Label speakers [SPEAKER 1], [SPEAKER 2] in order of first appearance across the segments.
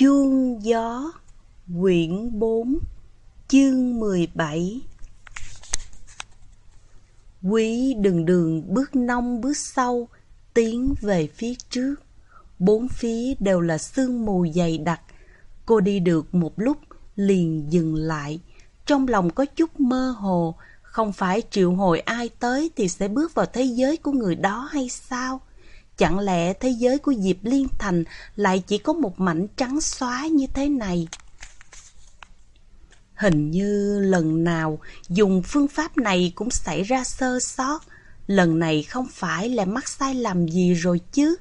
[SPEAKER 1] Chuông gió, Quyển 4 Chương 17 Quý đường đường bước nông bước sâu Tiến về phía trước. Bốn phía đều là sương mù dày đặc. Cô đi được một lúc, liền dừng lại. Trong lòng có chút mơ hồ, Không phải triệu hồi ai tới Thì sẽ bước vào thế giới của người đó hay sao? Chẳng lẽ thế giới của Diệp Liên Thành lại chỉ có một mảnh trắng xóa như thế này? Hình như lần nào dùng phương pháp này cũng xảy ra sơ sót. Lần này không phải là mắc sai lầm gì rồi chứ.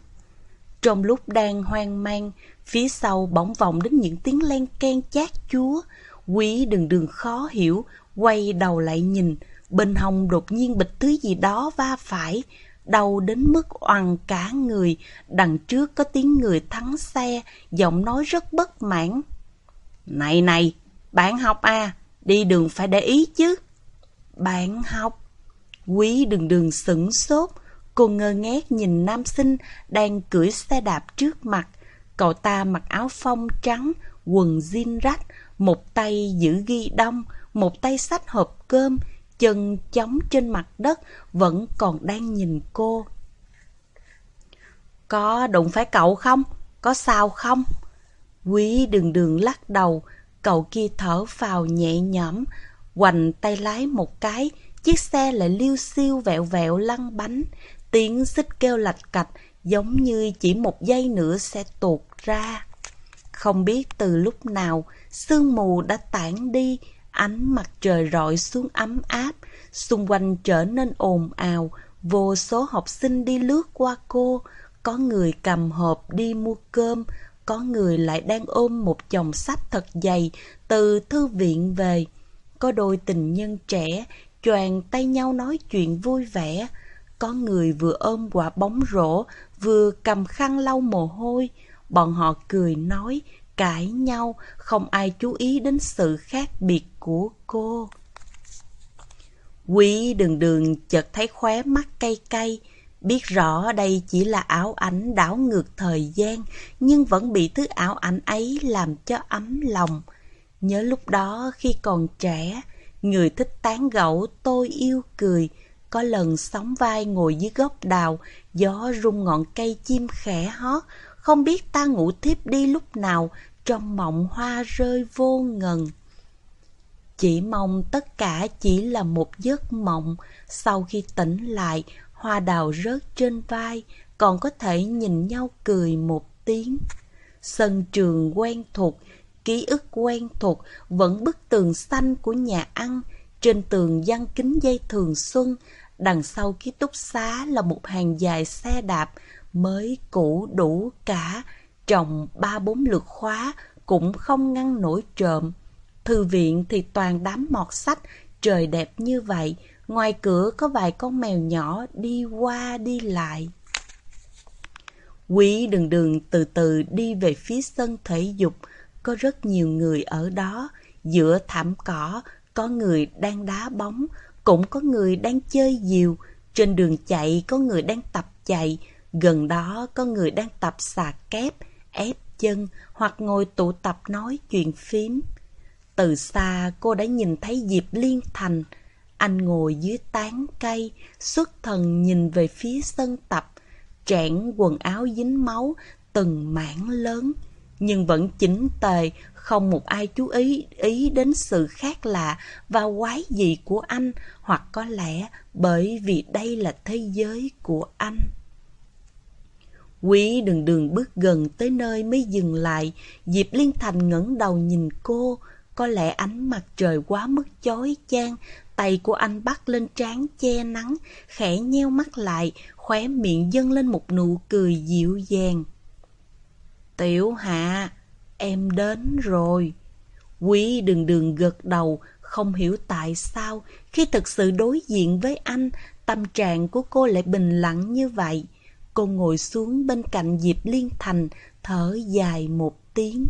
[SPEAKER 1] Trong lúc đang hoang mang, phía sau bỗng vọng đến những tiếng len ken chát chúa. Quý đừng đường khó hiểu, quay đầu lại nhìn. Bên hông đột nhiên bịch thứ gì đó va phải, đau đến mức oằn cả người, đằng trước có tiếng người thắng xe, giọng nói rất bất mãn. Này này, bạn học à, đi đường phải để ý chứ. Bạn học? Quý đường đường sửng sốt, cô ngơ ngác nhìn nam sinh đang cưỡi xe đạp trước mặt. Cậu ta mặc áo phông trắng, quần jean rách, một tay giữ ghi đông, một tay sách hộp cơm, chân chống trên mặt đất vẫn còn đang nhìn cô. Có đụng phải cậu không? Có sao không? Quý đường đường lắc đầu, cậu kia thở vào nhẹ nhõm, hoành tay lái một cái, chiếc xe lại liêu xiêu vẹo vẹo lăn bánh, tiếng xích kêu lạch cạch giống như chỉ một giây nữa sẽ tuột ra. Không biết từ lúc nào, sương mù đã tản đi, Ánh mặt trời rọi xuống ấm áp, xung quanh trở nên ồn ào, vô số học sinh đi lướt qua cô, có người cầm hộp đi mua cơm, có người lại đang ôm một chồng sách thật dày từ thư viện về. Có đôi tình nhân trẻ choàng tay nhau nói chuyện vui vẻ, có người vừa ôm quả bóng rổ, vừa cầm khăn lau mồ hôi. Bọn họ cười nói, cãi nhau, không ai chú ý đến sự khác biệt của cô. Quý đường đường chợt thấy khóe mắt cay cay, biết rõ đây chỉ là ảo ảnh đảo ngược thời gian, nhưng vẫn bị thứ ảo ảnh ấy làm cho ấm lòng. Nhớ lúc đó khi còn trẻ, người thích tán gẫu tôi yêu cười, có lần sóng vai ngồi dưới gốc đào, gió rung ngọn cây chim khẽ hót, không biết ta ngủ thiếp đi lúc nào, trong mộng hoa rơi vô ngần. Chỉ mong tất cả chỉ là một giấc mộng, sau khi tỉnh lại, hoa đào rớt trên vai, còn có thể nhìn nhau cười một tiếng. Sân trường quen thuộc, ký ức quen thuộc, vẫn bức tường xanh của nhà ăn, trên tường giăng kính dây thường xuân, đằng sau ký túc xá là một hàng dài xe đạp, mới cũ đủ cả, trồng ba bốn lượt khóa cũng không ngăn nổi trộm. Thư viện thì toàn đám mọt sách, trời đẹp như vậy, ngoài cửa có vài con mèo nhỏ đi qua đi lại. Quý đường đường từ từ đi về phía sân thể dục, có rất nhiều người ở đó, giữa thảm cỏ, có người đang đá bóng, cũng có người đang chơi diều, trên đường chạy có người đang tập chạy, gần đó có người đang tập xà kép, ép chân hoặc ngồi tụ tập nói chuyện phím. Từ xa cô đã nhìn thấy Diệp Liên Thành. Anh ngồi dưới tán cây, xuất thần nhìn về phía sân tập, trẻn quần áo dính máu, từng mảng lớn. Nhưng vẫn chỉnh tề, không một ai chú ý ý đến sự khác lạ và quái dị của anh, hoặc có lẽ bởi vì đây là thế giới của anh. Quý đường đường bước gần tới nơi mới dừng lại, Diệp Liên Thành ngẩng đầu nhìn cô, có lẽ ánh mặt trời quá mức chói chang, tay của anh bắt lên trán che nắng, khẽ nheo mắt lại, khóe miệng dâng lên một nụ cười dịu dàng. Tiểu hạ, em đến rồi. Quý đường đường gật đầu, không hiểu tại sao khi thực sự đối diện với anh, tâm trạng của cô lại bình lặng như vậy. Cô ngồi xuống bên cạnh Diệp Liên Thành, thở dài một tiếng.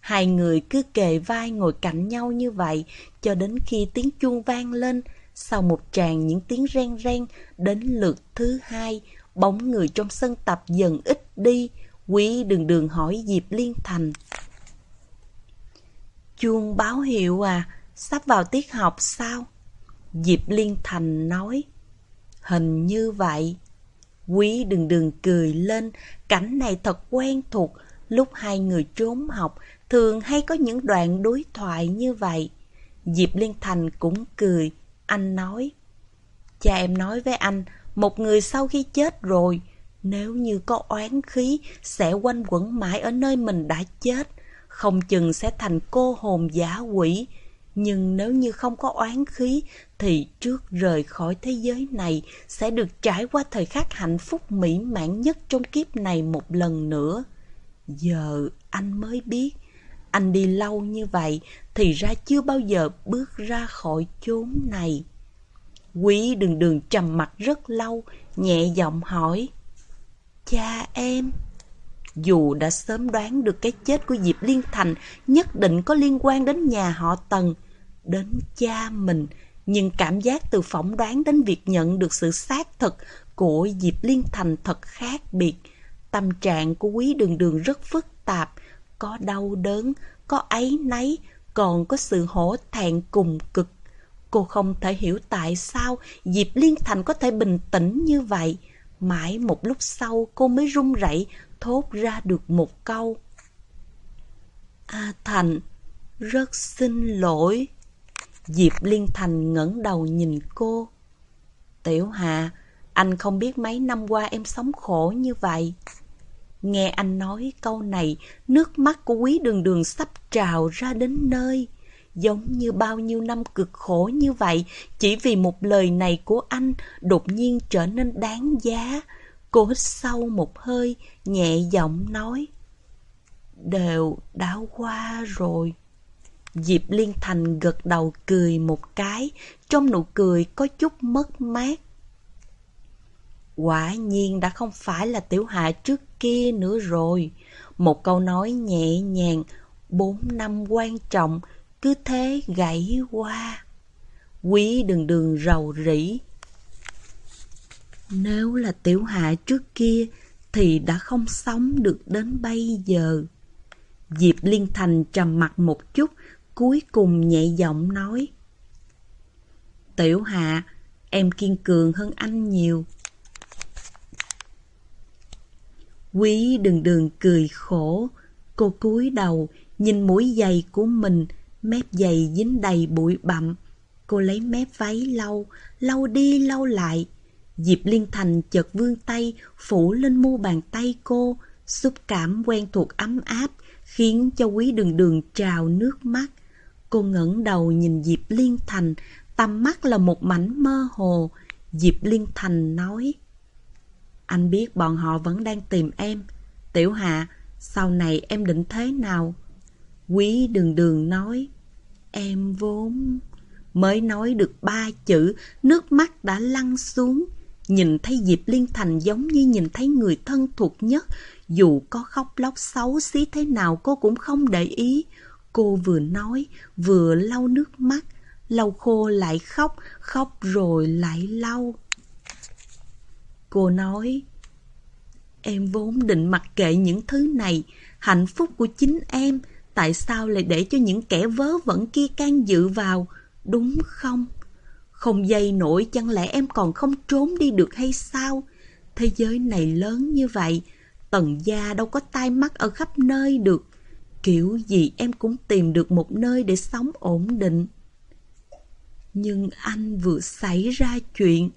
[SPEAKER 1] Hai người cứ kề vai ngồi cạnh nhau như vậy, cho đến khi tiếng chuông vang lên. Sau một tràng những tiếng ren ren, đến lượt thứ hai, bóng người trong sân tập dần ít đi. Quý đường đường hỏi Diệp Liên Thành. chuông báo hiệu à, sắp vào tiết học sao? Diệp Liên Thành nói. Hình như vậy. Quý đừng đừng cười lên, cảnh này thật quen thuộc. Lúc hai người trốn học, thường hay có những đoạn đối thoại như vậy. Diệp Liên Thành cũng cười, anh nói. Cha em nói với anh, một người sau khi chết rồi, nếu như có oán khí, sẽ quanh quẩn mãi ở nơi mình đã chết, không chừng sẽ thành cô hồn giả quỷ. Nhưng nếu như không có oán khí, thì trước rời khỏi thế giới này sẽ được trải qua thời khắc hạnh phúc mỹ mãn nhất trong kiếp này một lần nữa. Giờ anh mới biết, anh đi lâu như vậy thì ra chưa bao giờ bước ra khỏi chốn này. Quý đường đường trầm mặt rất lâu, nhẹ giọng hỏi. Cha em... Dù đã sớm đoán được cái chết của Diệp Liên Thành nhất định có liên quan đến nhà họ Tần, đến cha mình, nhưng cảm giác từ phỏng đoán đến việc nhận được sự xác thực của Diệp Liên Thành thật khác biệt. Tâm trạng của quý đường đường rất phức tạp, có đau đớn, có ấy nấy, còn có sự hổ thẹn cùng cực. Cô không thể hiểu tại sao Diệp Liên Thành có thể bình tĩnh như vậy. Mãi một lúc sau cô mới run rẩy thốt ra được một câu. A Thành, rất xin lỗi. Diệp Liên Thành ngẩng đầu nhìn cô. Tiểu Hà, anh không biết mấy năm qua em sống khổ như vậy. Nghe anh nói câu này, nước mắt của quý đường đường sắp trào ra đến nơi. Giống như bao nhiêu năm cực khổ như vậy, chỉ vì một lời này của anh đột nhiên trở nên đáng giá. Cô hít sâu một hơi, nhẹ giọng nói. Đều đã qua rồi. Diệp Liên Thành gật đầu cười một cái, trong nụ cười có chút mất mát. Quả nhiên đã không phải là tiểu hạ trước kia nữa rồi. Một câu nói nhẹ nhàng, bốn năm quan trọng, cứ thế gãy qua. Quý đường đường rầu rĩ. Nếu là tiểu hạ trước kia thì đã không sống được đến bây giờ. Diệp Liên Thành trầm mặt một chút, cuối cùng nhẹ giọng nói. Tiểu hạ, em kiên cường hơn anh nhiều. Quý đường đường cười khổ, cô cúi đầu, nhìn mũi giày của mình, mép giày dính đầy bụi bặm. Cô lấy mép váy lau, lau đi lau lại. Diệp Liên Thành chợt vươn tay, phủ lên mu bàn tay cô, xúc cảm quen thuộc ấm áp, khiến cho quý đường đường trào nước mắt. Cô ngẩng đầu nhìn Diệp Liên Thành, tầm mắt là một mảnh mơ hồ. Diệp Liên Thành nói, Anh biết bọn họ vẫn đang tìm em. Tiểu Hạ, sau này em định thế nào? Quý đường đường nói, Em vốn... Mới nói được ba chữ, nước mắt đã lăn xuống. Nhìn thấy Diệp Liên Thành giống như nhìn thấy người thân thuộc nhất. Dù có khóc lóc xấu xí thế nào cô cũng không để ý. Cô vừa nói, vừa lau nước mắt. Lau khô lại khóc, khóc rồi lại lau. Cô nói, em vốn định mặc kệ những thứ này, hạnh phúc của chính em, tại sao lại để cho những kẻ vớ vẩn kia can dự vào, đúng không? Không dây nổi chẳng lẽ em còn không trốn đi được hay sao? Thế giới này lớn như vậy, tần gia đâu có tai mắt ở khắp nơi được. Kiểu gì em cũng tìm được một nơi để sống ổn định. Nhưng anh vừa xảy ra chuyện,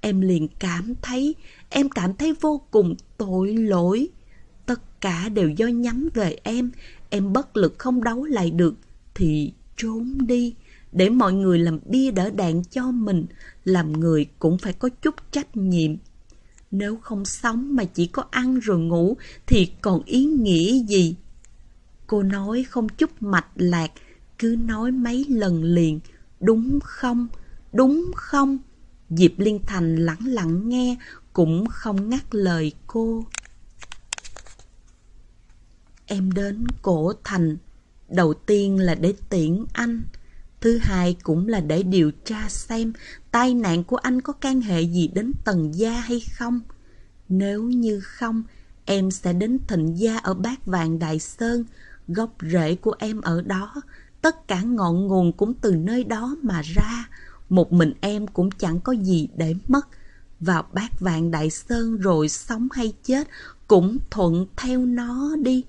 [SPEAKER 1] em liền cảm thấy, em cảm thấy vô cùng tội lỗi. Tất cả đều do nhắm về em, em bất lực không đấu lại được, thì trốn đi, để mọi người làm bia đỡ đạn cho mình, làm người cũng phải có chút trách nhiệm. Nếu không sống mà chỉ có ăn rồi ngủ thì còn ý nghĩa gì? Cô nói không chút mạch lạc, cứ nói mấy lần liền, đúng không, đúng không? Diệp Liên Thành lặng lặng nghe, cũng không ngắt lời cô. Em đến cổ thành, đầu tiên là để tiễn anh, thứ hai cũng là để điều tra xem tai nạn của anh có can hệ gì đến tần gia hay không. Nếu như không, em sẽ đến thịnh gia ở Bát Vàng Đại Sơn, gốc rễ của em ở đó, tất cả ngọn nguồn cũng từ nơi đó mà ra. Một mình em cũng chẳng có gì để mất. Vào bát vạn đại sơn rồi sống hay chết cũng thuận theo nó đi.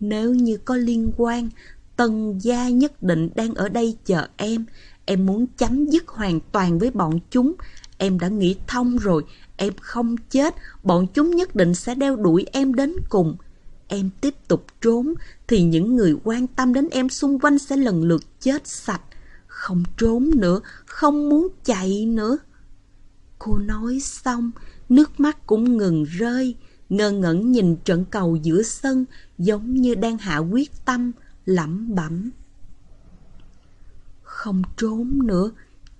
[SPEAKER 1] Nếu như có liên quan, Tần gia nhất định đang ở đây chờ em. Em muốn chấm dứt hoàn toàn với bọn chúng. Em đã nghĩ thông rồi, em không chết, bọn chúng nhất định sẽ đeo đuổi em đến cùng. Em tiếp tục trốn, thì những người quan tâm đến em xung quanh sẽ lần lượt chết sạch. Không trốn nữa, không muốn chạy nữa. Cô nói xong, nước mắt cũng ngừng rơi, ngơ ngẩn nhìn trận cầu giữa sân, giống như đang hạ quyết tâm, lẩm bẩm. Không trốn nữa,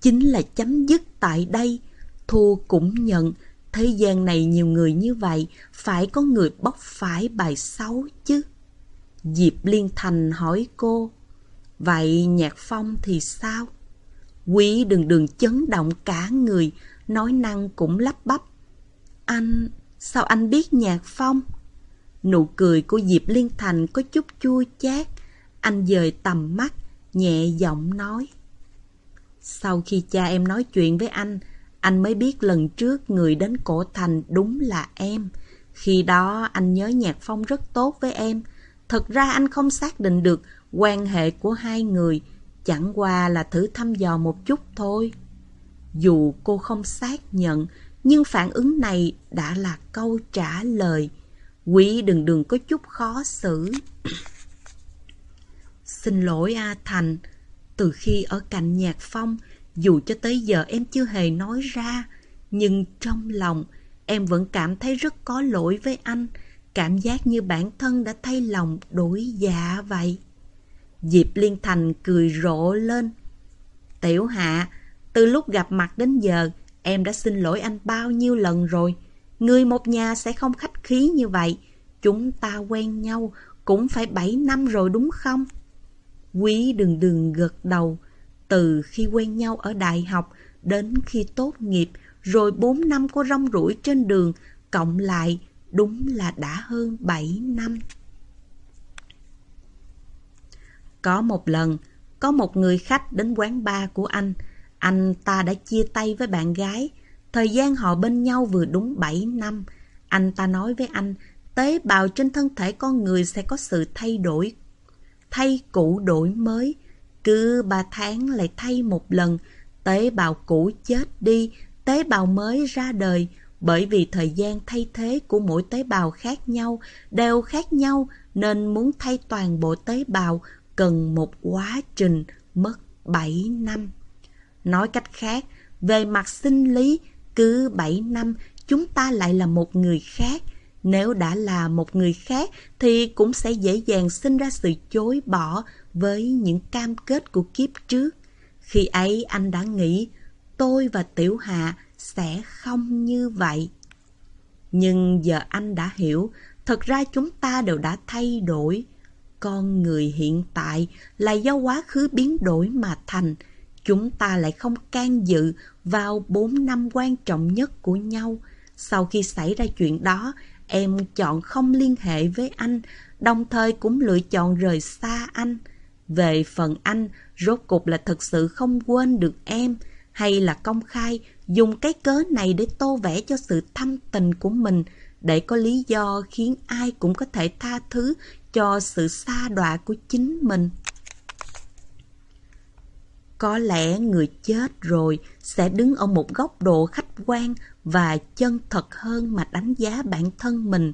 [SPEAKER 1] chính là chấm dứt tại đây. Thua cũng nhận, thế gian này nhiều người như vậy, phải có người bóc phải bài xấu chứ. Diệp Liên Thành hỏi cô, vậy Nhạc Phong thì sao? Quý đừng đường chấn động cả người, nói năng cũng lắp bắp. Anh, sao anh biết Nhạc Phong? Nụ cười của Diệp Liên Thành có chút chua chát. Anh dời tầm mắt, nhẹ giọng nói. Sau khi cha em nói chuyện với anh, anh mới biết lần trước người đến cổ thành đúng là em. Khi đó anh nhớ Nhạc Phong rất tốt với em. Thật ra anh không xác định được quan hệ của hai người, chẳng qua là thử thăm dò một chút thôi. Dù cô không xác nhận, nhưng phản ứng này đã là câu trả lời. Quý đừng đừng có chút khó xử. Xin lỗi A Thành, từ khi ở cạnh Nhạc Phong, dù cho tới giờ em chưa hề nói ra, nhưng trong lòng em vẫn cảm thấy rất có lỗi với anh, cảm giác như bản thân đã thay lòng đổi dạ vậy. Diệp Liên Thành cười rộ lên. Tiểu Hạ, từ lúc gặp mặt đến giờ, em đã xin lỗi anh bao nhiêu lần rồi. Người một nhà sẽ không khách khí như vậy. Chúng ta quen nhau cũng phải 7 năm rồi đúng không? Quý đừng đừng gật đầu. Từ khi quen nhau ở đại học đến khi tốt nghiệp, rồi 4 năm có rong rủi trên đường, cộng lại đúng là đã hơn 7 năm. Có một lần, có một người khách đến quán bar của anh. Anh ta đã chia tay với bạn gái. Thời gian họ bên nhau vừa đúng 7 năm. Anh ta nói với anh, tế bào trên thân thể con người sẽ có sự thay đổi. Thay cũ đổi mới. Cứ ba tháng lại thay một lần. Tế bào cũ chết đi, tế bào mới ra đời. Bởi vì thời gian thay thế của mỗi tế bào khác nhau, đều khác nhau, nên muốn thay toàn bộ tế bào cần một quá trình mất 7 năm. Nói cách khác, về mặt sinh lý, cứ 7 năm chúng ta lại là một người khác. Nếu đã là một người khác thì cũng sẽ dễ dàng sinh ra sự chối bỏ với những cam kết của kiếp trước. Khi ấy anh đã nghĩ tôi và Tiểu Hạ sẽ không như vậy. Nhưng giờ anh đã hiểu, thật ra chúng ta đều đã thay đổi. Con người hiện tại là do quá khứ biến đổi mà thành. Chúng ta lại không can dự vào 4 năm quan trọng nhất của nhau. Sau khi xảy ra chuyện đó, em chọn không liên hệ với anh, đồng thời cũng lựa chọn rời xa anh. Về phần anh, rốt cục là thật sự không quên được em, hay là công khai dùng cái cớ này để tô vẽ cho sự thâm tình của mình, để có lý do khiến ai cũng có thể tha thứ cho sự xa đọa của chính mình. Có lẽ người chết rồi sẽ đứng ở một góc độ khách quan và chân thật hơn mà đánh giá bản thân mình,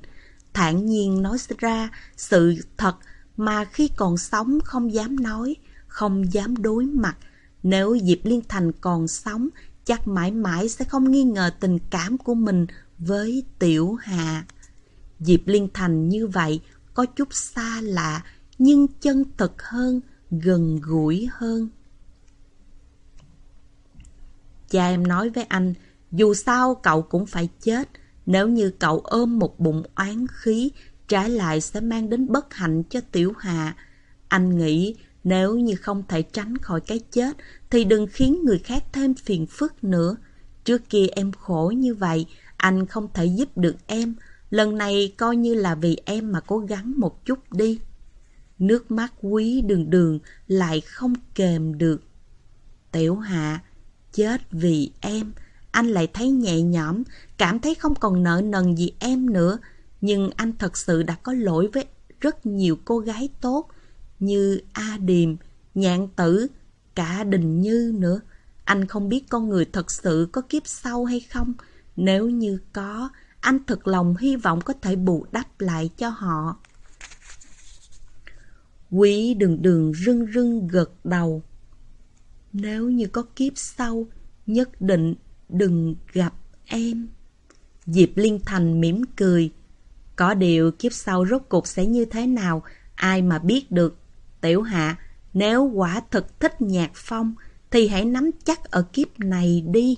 [SPEAKER 1] thản nhiên nói ra sự thật mà khi còn sống không dám nói, không dám đối mặt. Nếu Diệp Liên Thành còn sống, chắc mãi mãi sẽ không nghi ngờ tình cảm của mình với Tiểu Hà. Diệp Liên Thành như vậy có chút xa lạ nhưng chân thật hơn, gần gũi hơn. Cha em nói với anh, dù sao cậu cũng phải chết, nếu như cậu ôm một bụng oán khí, trái lại sẽ mang đến bất hạnh cho Tiểu Hà. Anh nghĩ nếu như không thể tránh khỏi cái chết thì đừng khiến người khác thêm phiền phức nữa. Trước kia em khổ như vậy, anh không thể giúp được em, Lần này coi như là vì em mà cố gắng một chút đi. Nước mắt quý đường đường lại không kềm được. Tiểu hạ, chết vì em, anh lại thấy nhẹ nhõm, cảm thấy không còn nợ nần gì em nữa. Nhưng anh thật sự đã có lỗi với rất nhiều cô gái tốt, như A Điềm, Nhạn Tử, cả Đình Như nữa. Anh không biết con người thật sự có kiếp sau hay không. Nếu như có, anh thật lòng hy vọng có thể bù đắp lại cho họ. Quý đường đường rưng rưng gật đầu. Nếu như có kiếp sau, nhất định đừng gặp em. Diệp Liên Thành mỉm cười. Có điều kiếp sau rốt cục sẽ như thế nào, ai mà biết được. Tiểu hạ, nếu quả thực thích nhạc phong, thì hãy nắm chắc ở kiếp này đi.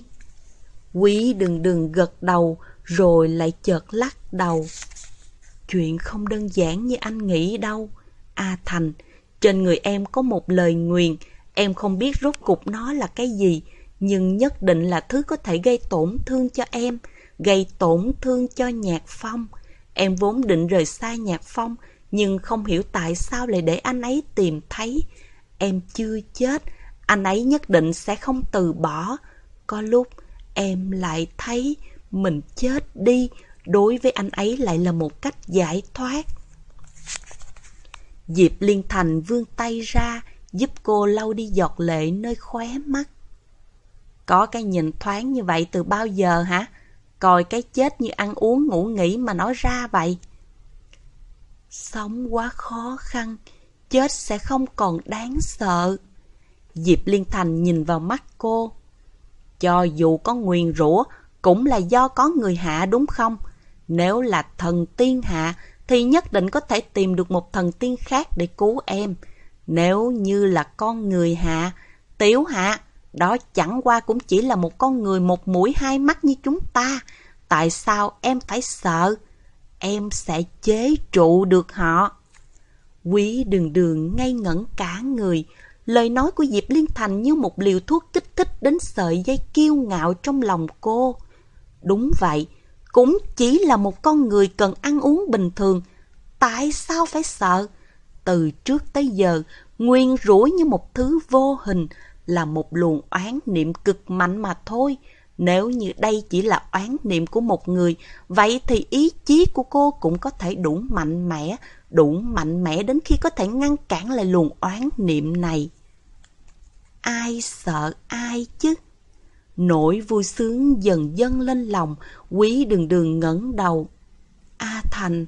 [SPEAKER 1] Quý đừng đừng gật đầu, rồi lại chợt lắc đầu. Chuyện không đơn giản như anh nghĩ đâu. A Thành, trên người em có một lời nguyền, em không biết rốt cục nó là cái gì, nhưng nhất định là thứ có thể gây tổn thương cho em, gây tổn thương cho Nhạc Phong. Em vốn định rời xa Nhạc Phong, nhưng không hiểu tại sao lại để anh ấy tìm thấy. Em chưa chết, anh ấy nhất định sẽ không từ bỏ. Có lúc em lại thấy mình chết đi, đối với anh ấy lại là một cách giải thoát. Diệp Liên Thành vươn tay ra, giúp cô lau đi giọt lệ nơi khóe mắt. Có cái nhìn thoáng như vậy từ bao giờ hả? Coi cái chết như ăn uống ngủ nghỉ mà nói ra vậy. Sống quá khó khăn, chết sẽ không còn đáng sợ. Diệp Liên Thành nhìn vào mắt cô. Cho dù có nguyền rủa cũng là do có người hạ đúng không? Nếu là thần tiên hạ thì nhất định có thể tìm được một thần tiên khác để cứu em. Nếu như là con người hạ, tiểu hạ, đó chẳng qua cũng chỉ là một con người một mũi hai mắt như chúng ta. Tại sao em phải sợ? Em sẽ chế trụ được họ. Quý đường đường ngây ngẩn cả người. Lời nói của Diệp Liên Thành như một liều thuốc kích thích đến sợi dây kiêu ngạo trong lòng cô. Đúng vậy, cũng chỉ là một con người cần ăn uống bình thường. Tại sao phải sợ? Từ trước tới giờ, nguyên rủa như một thứ vô hình, là một luồng oán niệm cực mạnh mà thôi. Nếu như đây chỉ là oán niệm của một người, vậy thì ý chí của cô cũng có thể đủ mạnh mẽ, đủ mạnh mẽ đến khi có thể ngăn cản lại luồng oán niệm này. Ai sợ ai chứ? Nỗi vui sướng dần dâng lên lòng, quý đường đường ngẩng đầu. A Thành...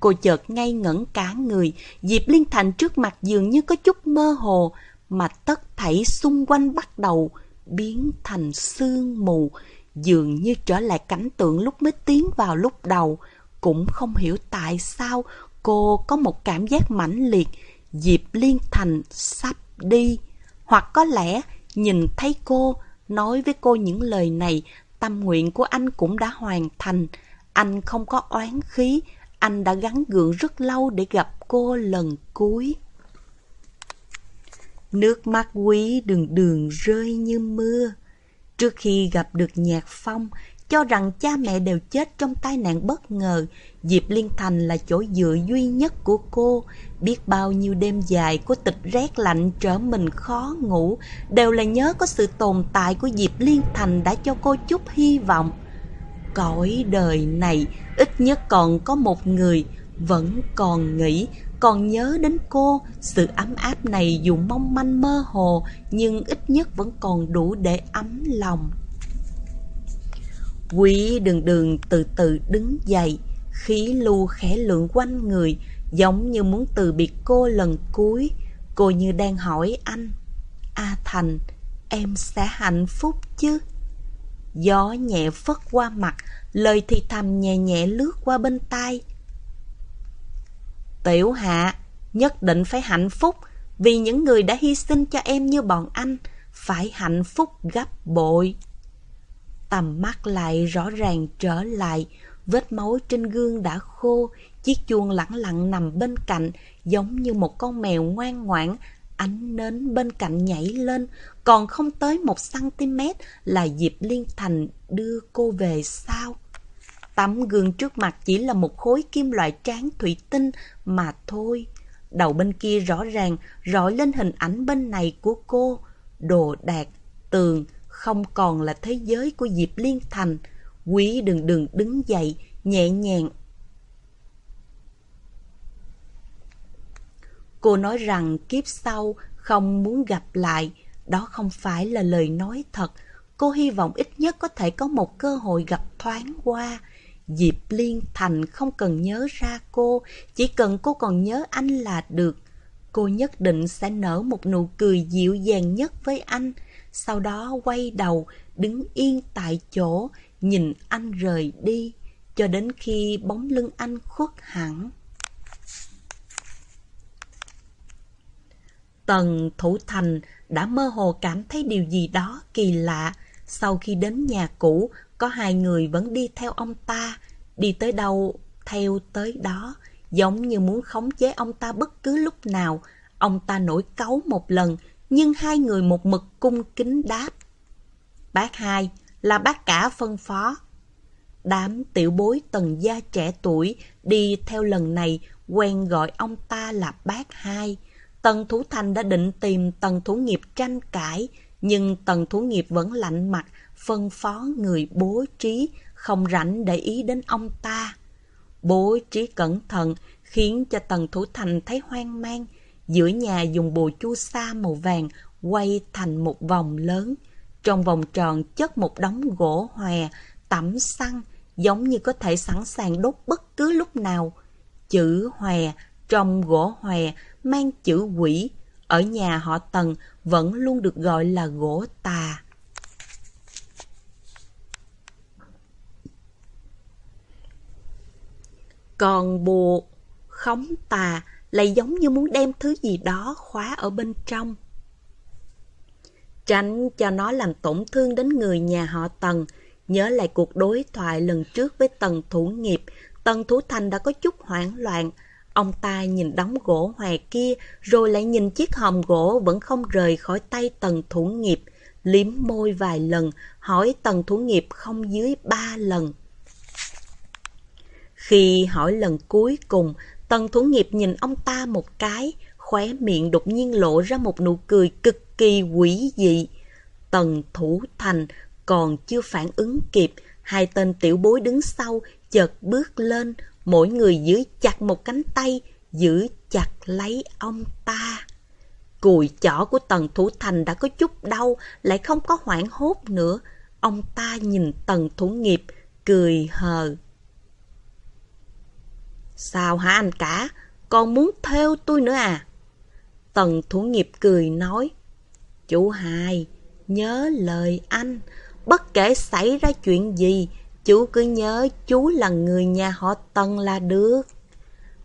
[SPEAKER 1] Cô chợt ngay ngẩn cả người, Diệp Liên Thành trước mặt dường như có chút mơ hồ, mà tất thảy xung quanh bắt đầu biến thành sương mù, dường như trở lại cảnh tượng lúc mới tiến vào lúc đầu. Cũng không hiểu tại sao cô có một cảm giác mãnh liệt, Diệp Liên Thành sắp đi. Hoặc có lẽ nhìn thấy cô, nói với cô những lời này, tâm nguyện của anh cũng đã hoàn thành. Anh không có oán khí, anh đã gắn gượng rất lâu để gặp cô lần cuối. Nước mắt quý đường đường rơi như mưa. Trước khi gặp được Nhạc Phong, cho rằng cha mẹ đều chết trong tai nạn bất ngờ, Diệp Liên Thành là chỗ dựa duy nhất của cô. Biết bao nhiêu đêm dài của tịch rét lạnh trở mình khó ngủ, đều là nhớ có sự tồn tại của Diệp Liên Thành đã cho cô chút hy vọng. Cõi đời này, ít nhất còn có một người vẫn còn nghĩ còn nhớ đến cô, sự ấm áp này dù mong manh mơ hồ, nhưng ít nhất vẫn còn đủ để ấm lòng. Quý đường đường từ từ đứng dậy, khí lưu khẽ lượn quanh người, giống như muốn từ biệt cô lần cuối. Cô như đang hỏi anh, A Thành, em sẽ hạnh phúc chứ? Gió nhẹ phất qua mặt, lời thì thầm nhẹ nhẹ lướt qua bên tai. Tiểu hạ, nhất định phải hạnh phúc vì những người đã hy sinh cho em như bọn anh, phải hạnh phúc gấp bội. Tầm mắt lại rõ ràng trở lại, vết máu trên gương đã khô, chiếc chuông lẳng lặng nằm bên cạnh, giống như một con mèo ngoan ngoãn, ánh nến bên cạnh nhảy lên, còn không tới một cm là Diệp Liên Thành đưa cô về sao? Tấm gương trước mặt chỉ là một khối kim loại tráng thủy tinh mà thôi. Đầu bên kia rõ ràng rọi lên hình ảnh bên này của cô. Đồ đạc, tường, không còn là thế giới của Diệp Liên Thành. Quý đừng đừng đứng dậy, nhẹ nhàng. Cô nói rằng kiếp sau không muốn gặp lại, đó không phải là lời nói thật. Cô hy vọng ít nhất có thể có một cơ hội gặp thoáng qua. Diệp Liên Thành không cần nhớ ra cô, chỉ cần cô còn nhớ anh là được. Cô nhất định sẽ nở một nụ cười dịu dàng nhất với anh, sau đó quay đầu, đứng yên tại chỗ, nhìn anh rời đi, cho đến khi bóng lưng anh khuất hẳn. Tần Thủ Thành đã mơ hồ cảm thấy điều gì đó kỳ lạ. Sau khi đến nhà cũ, có hai người vẫn đi theo ông ta, đi tới đâu theo tới đó, giống như muốn khống chế ông ta bất cứ lúc nào. Ông ta nổi cáu một lần, nhưng hai người một mực cung kính đáp. Bác hai là bác cả phân phó. Đám tiểu bối tần gia trẻ tuổi đi theo lần này quen gọi ông ta là bác hai. Tần Thủ Thành đã định tìm Tần Thủ Nghiệp tranh cãi, nhưng Tần Thủ Nghiệp vẫn lạnh mặt, phân phó người bố trí, không rảnh để ý đến ông ta. Bố trí cẩn thận khiến cho Tần Thủ Thành thấy hoang mang. Giữa nhà dùng bồ chu sa màu vàng quay thành một vòng lớn. Trong vòng tròn chất một đống gỗ hòe, tẩm xăng, giống như có thể sẵn sàng đốt bất cứ lúc nào. Chữ hòe trong gỗ hòe mang chữ quỷ, ở nhà họ Tần vẫn luôn được gọi là gỗ tà. Còn bùa khống tà lại giống như muốn đem thứ gì đó khóa ở bên trong. Tránh cho nó làm tổn thương đến người nhà họ Tần. Nhớ lại cuộc đối thoại lần trước với Tần Thủ Nghiệp, Tần Thủ Thành đã có chút hoảng loạn. Ông ta nhìn đóng gỗ hòe kia, rồi lại nhìn chiếc hòm gỗ vẫn không rời khỏi tay Tần Thủ Nghiệp. Liếm môi vài lần, hỏi Tần Thủ Nghiệp không dưới ba lần. Khi hỏi lần cuối cùng, Tần Thủ Nghiệp nhìn ông ta một cái, khóe miệng đột nhiên lộ ra một nụ cười cực kỳ quỷ dị. Tần Thủ Thành còn chưa phản ứng kịp, hai tên tiểu bối đứng sau chợt bước lên, mỗi người giữ chặt một cánh tay, giữ chặt lấy ông ta. Cùi chỏ của Tần Thủ Thành đã có chút đau, lại không có hoảng hốt nữa. Ông ta nhìn Tần Thủ Nghiệp, cười hờ. Sao hả anh cả? Còn muốn theo tôi nữa à? Tần Thủ Nghiệp cười nói. Chú hai, nhớ lời anh. Bất kể xảy ra chuyện gì, chú cứ nhớ chú là người nhà họ Tần là được.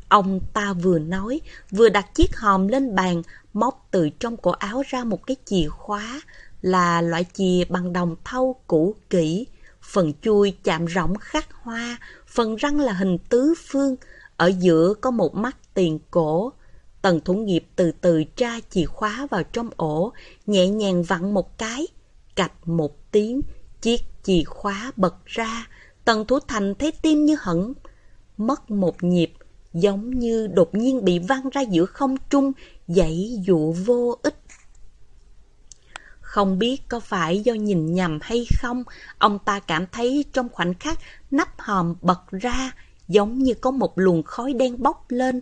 [SPEAKER 1] Ông ta vừa nói, vừa đặt chiếc hòm lên bàn, móc từ trong cổ áo ra một cái chìa khóa, là loại chìa bằng đồng thau cũ kỹ. Phần chui chạm rỗng khắc hoa, phần răng là hình tứ phương, ở giữa có một mắt tiền cổ. Tần thủ nghiệp từ từ tra chìa khóa vào trong ổ, nhẹ nhàng vặn một cái. Cạch một tiếng, chiếc chìa khóa bật ra. Tần thủ thành thấy tim như hẳn. Mất một nhịp, giống như đột nhiên bị văng ra giữa không trung, dãy dụ vô ích. Không biết có phải do nhìn nhầm hay không, ông ta cảm thấy trong khoảnh khắc nắp hòm bật ra, giống như có một luồng khói đen bốc lên.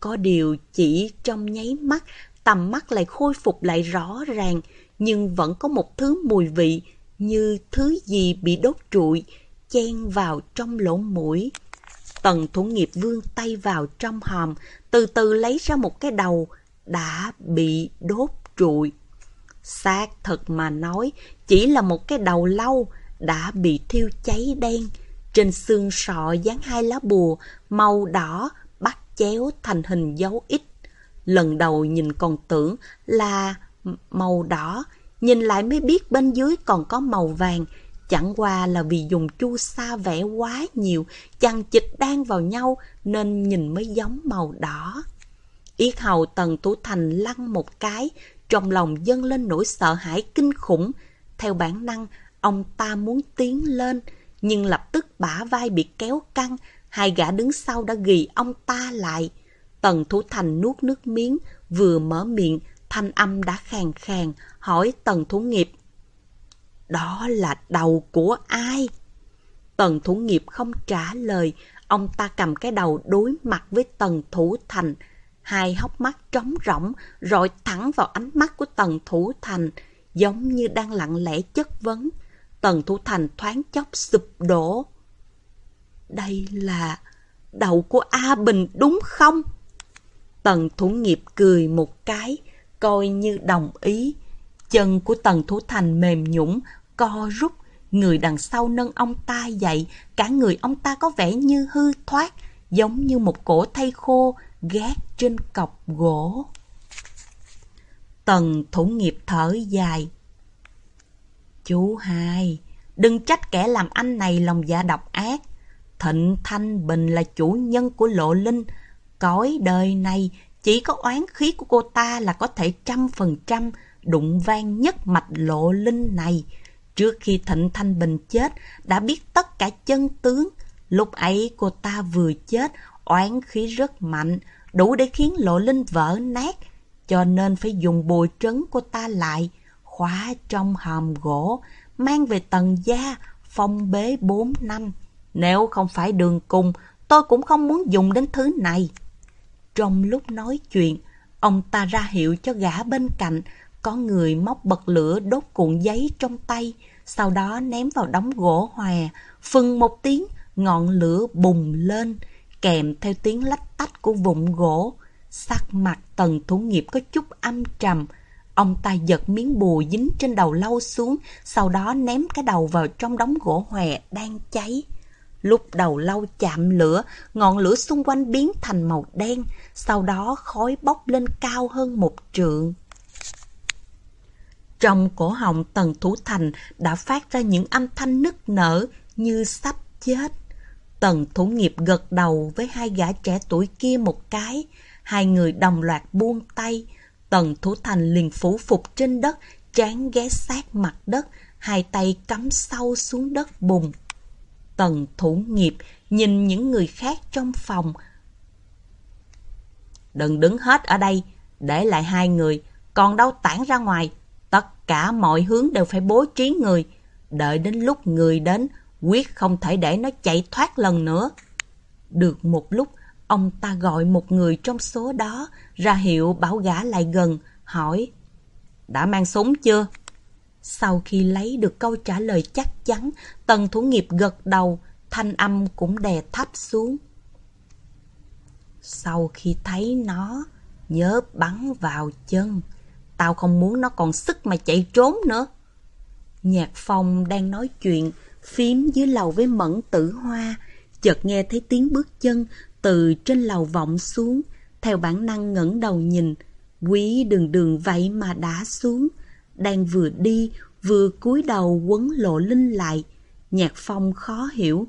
[SPEAKER 1] Có điều chỉ trong nháy mắt, tầm mắt lại khôi phục lại rõ ràng, nhưng vẫn có một thứ mùi vị như thứ gì bị đốt trụi, chen vào trong lỗ mũi. Tần thủ nghiệp vươn tay vào trong hòm, từ từ lấy ra một cái đầu đã bị đốt trụi. Xác thật mà nói, chỉ là một cái đầu lâu đã bị thiêu cháy đen. Trên xương sọ dán hai lá bùa màu đỏ bắt chéo thành hình dấu ít. Lần đầu nhìn còn tưởng là màu đỏ, nhìn lại mới biết bên dưới còn có màu vàng. Chẳng qua là vì dùng chu sa vẽ quá nhiều, chằng chịch đan vào nhau nên nhìn mới giống màu đỏ. Yết hầu tần tú thành lăn một cái, trong lòng dâng lên nỗi sợ hãi kinh khủng. Theo bản năng, ông ta muốn tiến lên, nhưng lập tức bả vai bị kéo căng, hai gã đứng sau đã ghi ông ta lại. Tần Thủ Thành nuốt nước miếng, vừa mở miệng, thanh âm đã khàn khàn, hỏi Tần Thủ Nghiệp. Đó là đầu của ai? Tần Thủ Nghiệp không trả lời, ông ta cầm cái đầu đối mặt với Tần Thủ Thành. Hai hốc mắt trống rỗng, rọi thẳng vào ánh mắt của Tần Thủ Thành, giống như đang lặng lẽ chất vấn. Tần Thủ Thành thoáng chốc sụp đổ. Đây là đầu của A Bình đúng không? Tần Thủ Nghiệp cười một cái, coi như đồng ý. Chân của Tần Thủ Thành mềm nhũng, co rút, người đằng sau nâng ông ta dậy, cả người ông ta có vẻ như hư thoát, giống như một cổ thay khô gác trên cọc gỗ. Tần Thủ Nghiệp thở dài. Chú hai, đừng trách kẻ làm anh này lòng dạ độc ác. Thịnh Thanh Bình là chủ nhân của Lộ Linh. Cõi đời này chỉ có oán khí của cô ta là có thể trăm phần trăm đụng vang nhất mạch Lộ Linh này. Trước khi Thịnh Thanh Bình chết, đã biết tất cả chân tướng. Lúc ấy cô ta vừa chết, oán khí rất mạnh, đủ để khiến Lộ Linh vỡ nát. Cho nên phải dùng bùi trấn cô ta lại, khóa trong hòm gỗ, mang về tầng gia, phong bế 4 năm. Nếu không phải đường cùng, tôi cũng không muốn dùng đến thứ này. Trong lúc nói chuyện, ông ta ra hiệu cho gã bên cạnh, có người móc bật lửa đốt cuộn giấy trong tay, sau đó ném vào đống gỗ hòa, phừng một tiếng, ngọn lửa bùng lên, kèm theo tiếng lách tách của vụn gỗ. Sắc mặt tần thủ nghiệp có chút âm trầm, Ông ta giật miếng bùa dính trên đầu lâu xuống, sau đó ném cái đầu vào trong đống gỗ hòe đang cháy. Lúc đầu lau chạm lửa, ngọn lửa xung quanh biến thành màu đen, sau đó khói bốc lên cao hơn một trượng. Trong cổ họng Tần Thủ Thành đã phát ra những âm thanh nức nở như sắp chết. Tần Thủ Nghiệp gật đầu với hai gã trẻ tuổi kia một cái, hai người đồng loạt buông tay, Tần Thủ Thành liền phủ phục trên đất, trán ghé sát mặt đất, hai tay cắm sâu xuống đất bùn. Tần Thủ Nghiệp nhìn những người khác trong phòng. Đừng đứng hết ở đây, để lại hai người, còn đâu tản ra ngoài. Tất cả mọi hướng đều phải bố trí người. Đợi đến lúc người đến, quyết không thể để nó chạy thoát lần nữa. Được một lúc, Ông ta gọi một người trong số đó, ra hiệu bảo gã lại gần, hỏi Đã mang súng chưa? Sau khi lấy được câu trả lời chắc chắn, tần thủ nghiệp gật đầu, thanh âm cũng đè thấp xuống. Sau khi thấy nó, nhớ bắn vào chân. Tao không muốn nó còn sức mà chạy trốn nữa. Nhạc phong đang nói chuyện, phím dưới lầu với mẫn tử hoa, chợt nghe thấy tiếng bước chân, từ trên lầu vọng xuống, theo bản năng ngẩng đầu nhìn, quý đường đường vậy mà đã xuống, đang vừa đi, vừa cúi đầu quấn lộ linh lại. Nhạc phong khó hiểu.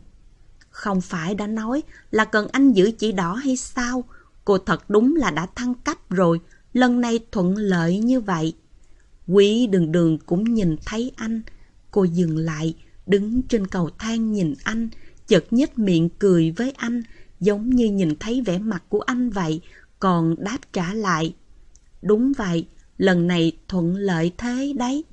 [SPEAKER 1] Không phải đã nói là cần anh giữ chỉ đỏ hay sao? Cô thật đúng là đã thăng cấp rồi, lần này thuận lợi như vậy. Quý đường đường cũng nhìn thấy anh. Cô dừng lại, đứng trên cầu thang nhìn anh, chợt nhếch miệng cười với anh, giống như nhìn thấy vẻ mặt của anh vậy, còn đáp trả lại. Đúng vậy, lần này thuận lợi thế đấy.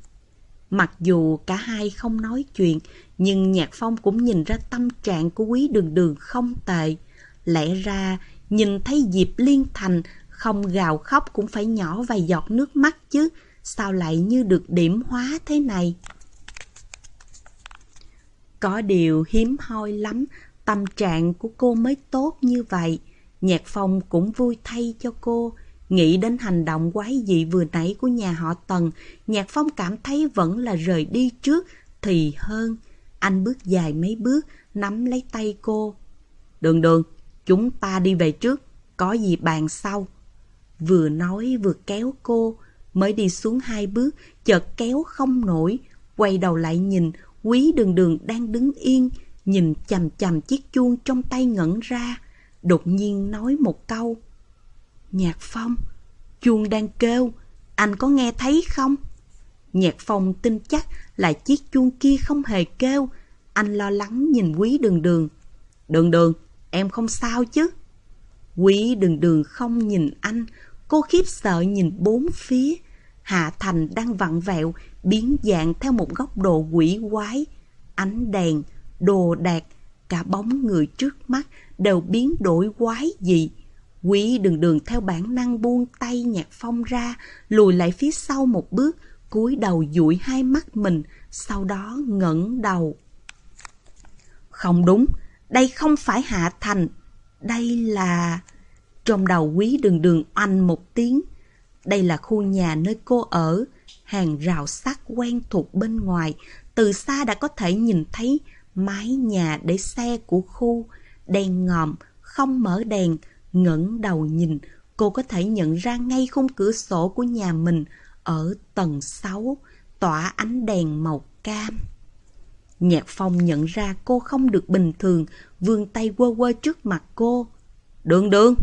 [SPEAKER 1] Mặc dù cả hai không nói chuyện, nhưng Nhạc Phong cũng nhìn ra tâm trạng của quý đường đường không tệ. Lẽ ra, nhìn thấy Diệp Liên Thành không gào khóc cũng phải nhỏ vài giọt nước mắt chứ, sao lại như được điểm hóa thế này? Có điều hiếm hoi lắm Tâm trạng của cô mới tốt như vậy. Nhạc Phong cũng vui thay cho cô. Nghĩ đến hành động quái dị vừa nãy của nhà họ Tần, Nhạc Phong cảm thấy vẫn là rời đi trước thì hơn. Anh bước dài mấy bước, nắm lấy tay cô. Đường đường, chúng ta đi về trước, có gì bàn sau. Vừa nói vừa kéo cô, mới đi xuống hai bước, chợt kéo không nổi, quay đầu lại nhìn, quý đường đường đang đứng yên, nhìn chầm chầm chiếc chuông trong tay ngẩn ra, đột nhiên nói một câu. Nhạc Phong, chuông đang kêu, anh có nghe thấy không? Nhạc Phong tin chắc là chiếc chuông kia không hề kêu, anh lo lắng nhìn quý đường đường. Đường đường, em không sao chứ? Quý đường đường không nhìn anh, cô khiếp sợ nhìn bốn phía. Hạ Thành đang vặn vẹo, biến dạng theo một góc độ quỷ quái. Ánh đèn, đồ đạc, cả bóng người trước mắt đều biến đổi quái dị. Quý đường đường theo bản năng buông tay nhạc phong ra, lùi lại phía sau một bước, cúi đầu dụi hai mắt mình, sau đó ngẩng đầu. Không đúng, đây không phải Hạ Thành, đây là... Trong đầu quý đường đường oanh một tiếng. Đây là khu nhà nơi cô ở, hàng rào sắt quen thuộc bên ngoài, từ xa đã có thể nhìn thấy mái nhà để xe của khu, đèn ngòm, không mở đèn, ngẩng đầu nhìn, cô có thể nhận ra ngay khung cửa sổ của nhà mình ở tầng 6, tỏa ánh đèn màu cam. Nhạc Phong nhận ra cô không được bình thường, vươn tay quơ quơ trước mặt cô. Đường đường!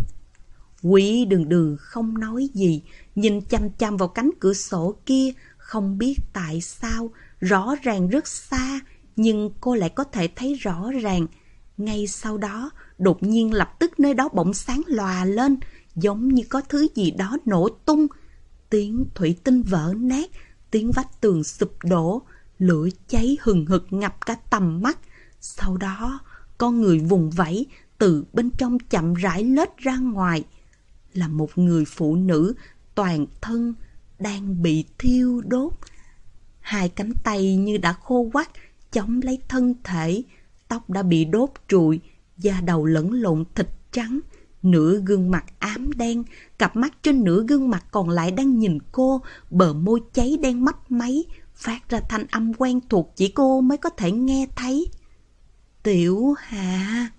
[SPEAKER 1] Quý đường đường không nói gì, nhìn chăm chăm vào cánh cửa sổ kia, không biết tại sao, rõ ràng rất xa, nhưng cô lại có thể thấy rõ ràng. Ngay sau đó, đột nhiên lập tức nơi đó bỗng sáng lòa lên, giống như có thứ gì đó nổ tung. Tiếng thủy tinh vỡ nát, tiếng vách tường sụp đổ, lửa cháy hừng hực ngập cả tầm mắt. Sau đó, con người vùng vẫy từ bên trong chậm rãi lết ra ngoài. Là một người phụ nữ toàn thân đang bị thiêu đốt. Hai cánh tay như đã khô quắt, chống lấy thân thể, tóc đã bị đốt trụi, da đầu lẫn lộn thịt trắng, nửa gương mặt ám đen, cặp mắt trên nửa gương mặt còn lại đang nhìn cô, bờ môi cháy đen mấp máy, phát ra thanh âm quen thuộc chỉ cô mới có thể nghe thấy. Tiểu Hà...